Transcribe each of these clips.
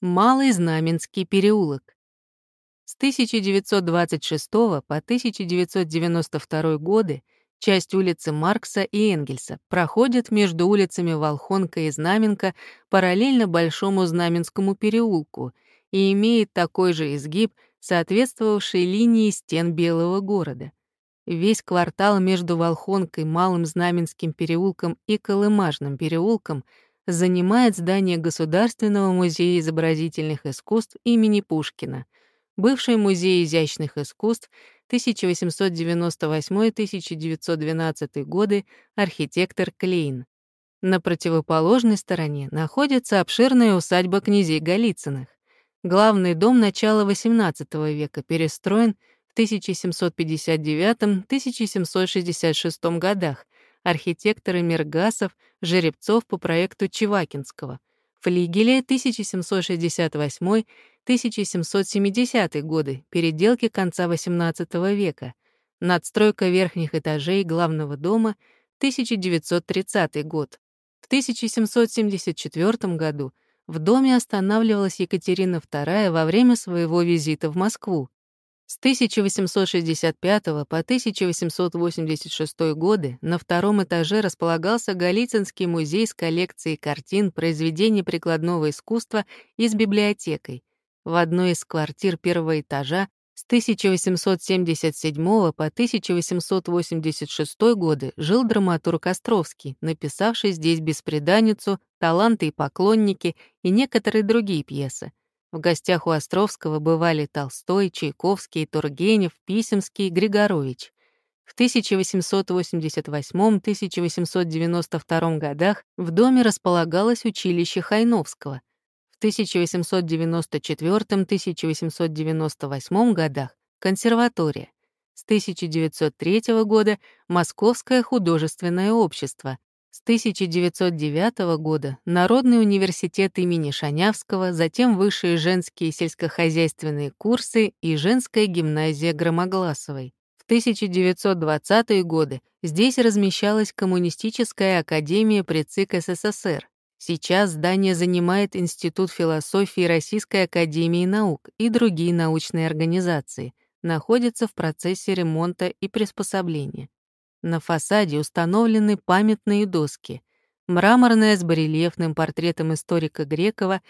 Малый Знаменский переулок. С 1926 по 1992 годы часть улицы Маркса и Энгельса проходит между улицами Волхонка и Знаменка параллельно Большому Знаменскому переулку и имеет такой же изгиб, соответствовавший линии стен Белого города. Весь квартал между Волхонкой, Малым Знаменским переулком и Колымажным переулком занимает здание Государственного музея изобразительных искусств имени Пушкина, бывший музей изящных искусств 1898-1912 годы, архитектор Клейн. На противоположной стороне находится обширная усадьба князей Голицыных. Главный дом начала XVIII века перестроен в 1759-1766 годах архитекторы Мергасов, Жеребцов по проекту Чевакинского. Флигеле 1768-1770 годы, переделки конца XVIII века. Надстройка верхних этажей главного дома 1930 год. В 1774 году в доме останавливалась Екатерина II во время своего визита в Москву. С 1865 по 1886 годы на втором этаже располагался Голицынский музей с коллекцией картин произведений прикладного искусства и с библиотекой. В одной из квартир первого этажа с 1877 по 1886 годы жил драматург Островский, написавший здесь «Беспреданницу», «Таланты и поклонники» и некоторые другие пьесы. В гостях у Островского бывали Толстой, Чайковский, Тургенев, Писемский, Григорович. В 1888-1892 годах в доме располагалось училище Хайновского. В 1894-1898 годах — консерватория. С 1903 года — Московское художественное общество, с 1909 года Народный университет имени Шанявского, затем высшие женские сельскохозяйственные курсы и женская гимназия Громогласовой. В 1920-е годы здесь размещалась Коммунистическая академия при ЦИК СССР. Сейчас здание занимает Институт философии Российской академии наук и другие научные организации, находится в процессе ремонта и приспособления. На фасаде установлены памятные доски, мраморная с барельефным портретом историка Грекова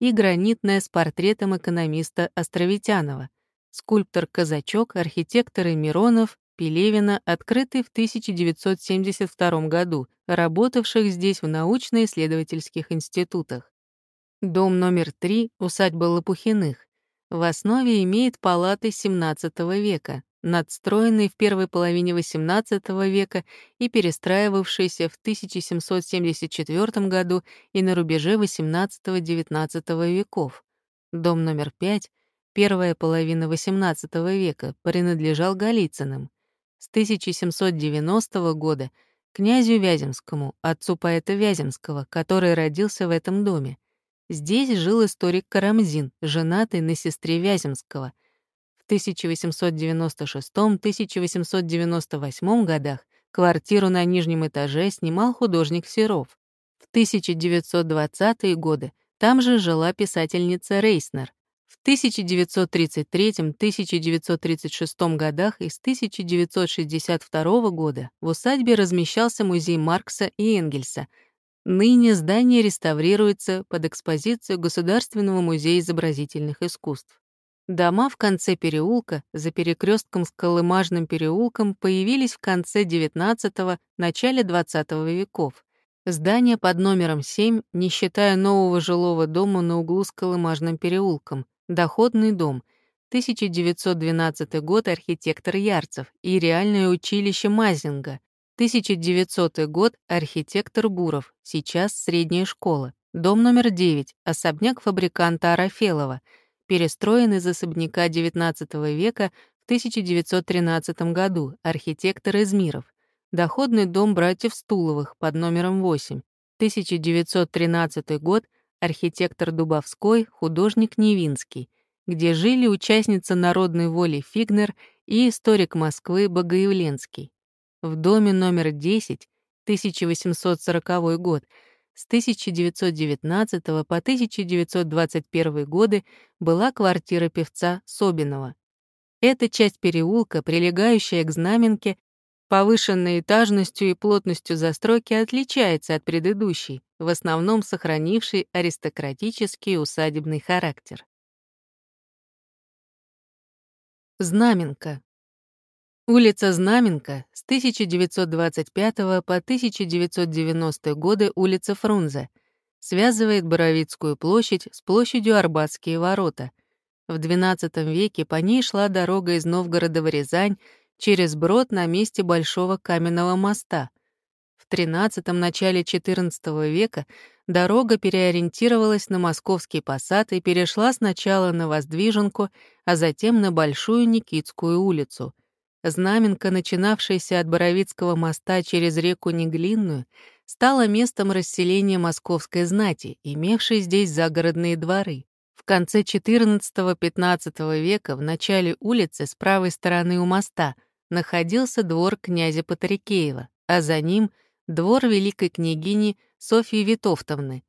и гранитная с портретом экономиста Островитянова. Скульптор Казачок, архитекторы Миронов, Пелевина, открытый в 1972 году, работавших здесь в научно-исследовательских институтах. Дом номер 3, усадьба Лопухиных, в основе имеет палаты XVII века, надстроенный в первой половине XVIII века и перестраивавшийся в 1774 году и на рубеже XVIII-XIX веков. Дом номер 5, первая половина XVIII века, принадлежал Голицыным. С 1790 года князю Вяземскому, отцу поэта Вяземского, который родился в этом доме. Здесь жил историк Карамзин, женатый на сестре Вяземского — 1896-1898 годах квартиру на нижнем этаже снимал художник Серов. В 1920-е годы там же жила писательница Рейснер. В 1933-1936 годах и с 1962 года в усадьбе размещался музей Маркса и Энгельса. Ныне здание реставрируется под экспозицию Государственного музея изобразительных искусств. Дома в конце переулка, за перекрестком с Колымажным переулком, появились в конце XIX – начале XX веков. Здание под номером 7, не считая нового жилого дома на углу с Колымажным переулком, доходный дом, 1912 год архитектор Ярцев и реальное училище Мазинга, 1900 год архитектор Буров, сейчас средняя школа, дом номер 9, особняк фабриканта Арафелова – перестроен из особняка XIX века в 1913 году, архитектор Измиров, доходный дом братьев Стуловых под номером 8, 1913 год, архитектор Дубовской, художник Невинский, где жили участница народной воли Фигнер и историк Москвы Богоявленский. В доме номер 10, 1840 год, с 1919 по 1921 годы была квартира певца Собинова. Эта часть переулка, прилегающая к Знаменке, повышенной этажностью и плотностью застройки отличается от предыдущей, в основном сохранившей аристократический усадебный характер. Знаменка. Улица Знаменка с 1925 по 1990 годы улица Фрунзе связывает Боровицкую площадь с площадью Арбатские ворота. В XII веке по ней шла дорога из Новгорода в Рязань через брод на месте Большого каменного моста. В XIII – начале XIV века дорога переориентировалась на Московский посад и перешла сначала на Воздвиженку, а затем на Большую Никитскую улицу — Знаменка, начинавшаяся от Боровицкого моста через реку Неглинную, стала местом расселения московской знати, имевшей здесь загородные дворы. В конце XIV-XV века в начале улицы с правой стороны у моста находился двор князя Патрикеева, а за ним — двор великой княгини Софьи Витовтовны.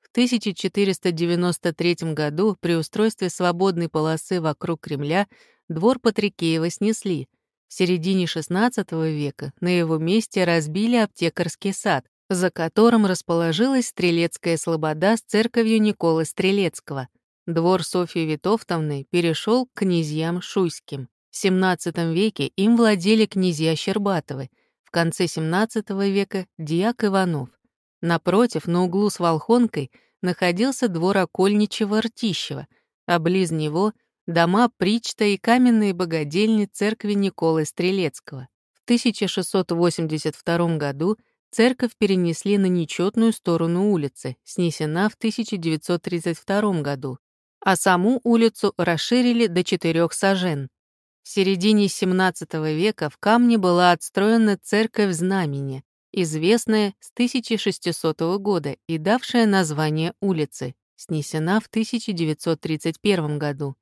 В 1493 году при устройстве свободной полосы вокруг Кремля двор Патрикеева снесли — в середине XVI века на его месте разбили аптекарский сад, за которым расположилась Стрелецкая слобода с церковью Николы Стрелецкого. Двор Софьи Витовтовны перешел к князьям Шуйским. В XVII веке им владели князья Щербатовы, в конце XVII века — дьяк Иванов. Напротив, на углу с Волхонкой, находился двор окольничего Ртищева, а близ него дома Причта и каменные богадельни церкви Николы Стрелецкого. В 1682 году церковь перенесли на нечетную сторону улицы, снесена в 1932 году, а саму улицу расширили до четырех сажен. В середине XVII века в камне была отстроена церковь Знамени, известная с 1600 года и давшая название улицы, снесена в 1931 году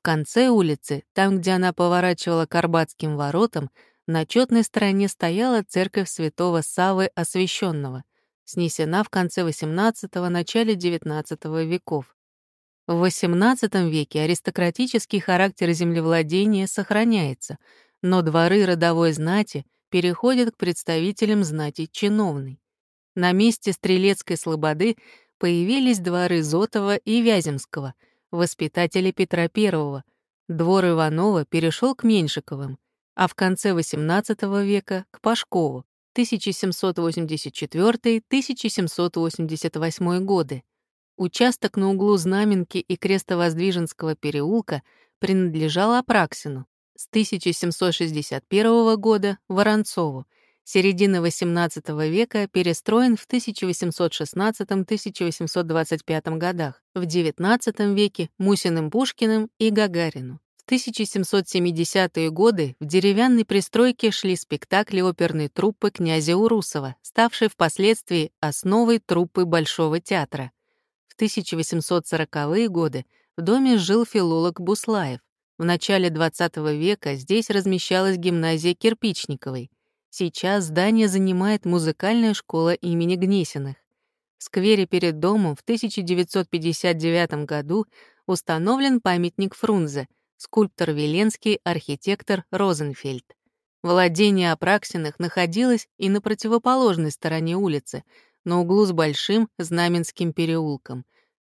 конце улицы, там, где она поворачивала к Арбатским воротам, на четной стороне стояла церковь святого Савы Освященного, снесена в конце XVIII – начале XIX веков. В XVIII веке аристократический характер землевладения сохраняется, но дворы родовой знати переходят к представителям знати чиновной. На месте Стрелецкой слободы появились дворы Зотова и Вяземского — воспитатели Петра I. Двор Иванова перешел к Меньшиковым, а в конце XVIII века — к Пашкову, 1784-1788 годы. Участок на углу Знаменки и Крестовоздвиженского переулка принадлежал Апраксину, с 1761 года — Воронцову, середины XVIII века перестроен в 1816-1825 годах, в XIX веке Мусиным Пушкиным и Гагарину. В 1770-е годы в деревянной пристройке шли спектакли оперной труппы князя Урусова, ставшей впоследствии основой труппы Большого театра. В 1840-е годы в доме жил филолог Буслаев. В начале XX века здесь размещалась гимназия Кирпичниковой. Сейчас здание занимает музыкальная школа имени Гнесиных. В сквере перед домом в 1959 году установлен памятник Фрунзе, скульптор Веленский, архитектор Розенфельд. Владение Апраксиных находилось и на противоположной стороне улицы, на углу с Большим Знаменским переулком.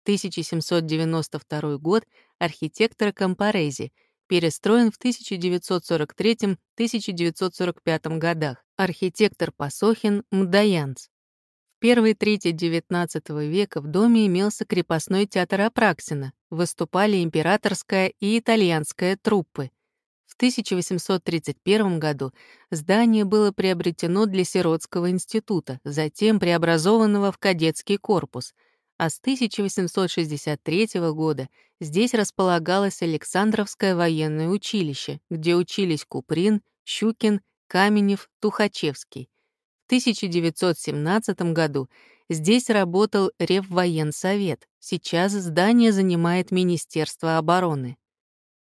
1792 год архитектора Компарези — перестроен в 1943-1945 годах. Архитектор Пасохин Мдаянц. В первой трети XIX века в доме имелся крепостной театр Апраксина, выступали императорская и итальянская труппы. В 1831 году здание было приобретено для Сиротского института, затем преобразованного в кадетский корпус — а с 1863 года здесь располагалось Александровское военное училище, где учились Куприн, Щукин, Каменев, Тухачевский. В 1917 году здесь работал Реввоенсовет, сейчас здание занимает Министерство обороны.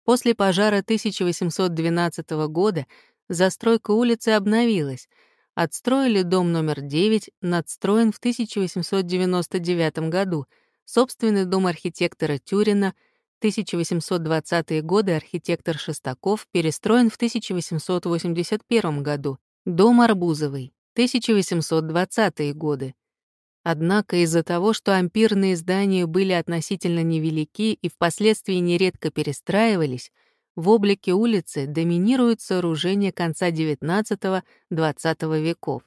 После пожара 1812 года застройка улицы обновилась, Отстроили дом номер 9, надстроен в 1899 году, собственный дом архитектора Тюрина, 1820-е годы архитектор Шестаков перестроен в 1881 году, дом Арбузовый, 1820-е годы. Однако из-за того, что ампирные здания были относительно невелики и впоследствии нередко перестраивались, в облике улицы доминируют сооружения конца XIX-XX веков.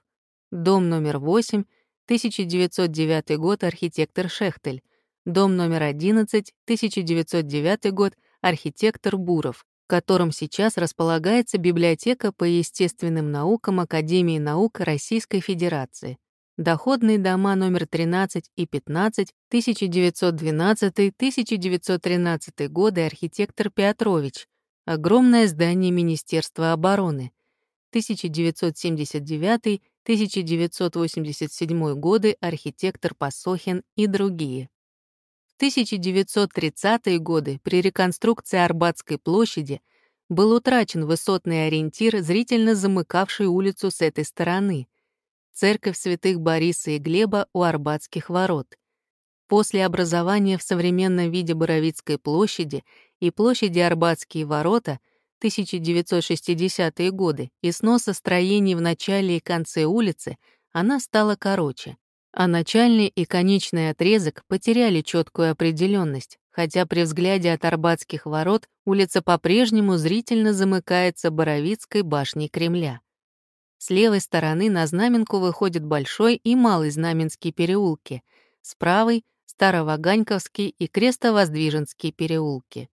Дом номер 8, 1909 год, архитектор Шехтель. Дом номер 11, 1909 год, архитектор Буров, в котором сейчас располагается библиотека по естественным наукам Академии наук Российской Федерации. Доходные дома номер 13 и 15, 1912-1913 годы, архитектор Петрович, огромное здание Министерства обороны. 1979-1987 годы архитектор Пасохин и другие. В 1930-е годы при реконструкции Арбатской площади был утрачен высотный ориентир, зрительно замыкавший улицу с этой стороны — церковь святых Бориса и Глеба у Арбатских ворот. После образования в современном виде Боровицкой площади и площади Арбатские ворота 1960-е годы и сноса строений в начале и конце улицы, она стала короче, а начальный и конечный отрезок потеряли четкую определенность, хотя при взгляде от Арбатских ворот улица по-прежнему зрительно замыкается Боровицкой башней Кремля. С левой стороны на Знаменку выходят Большой и Малый Знаменские переулки, с правой — Староваганьковский и Крестовоздвиженские переулки.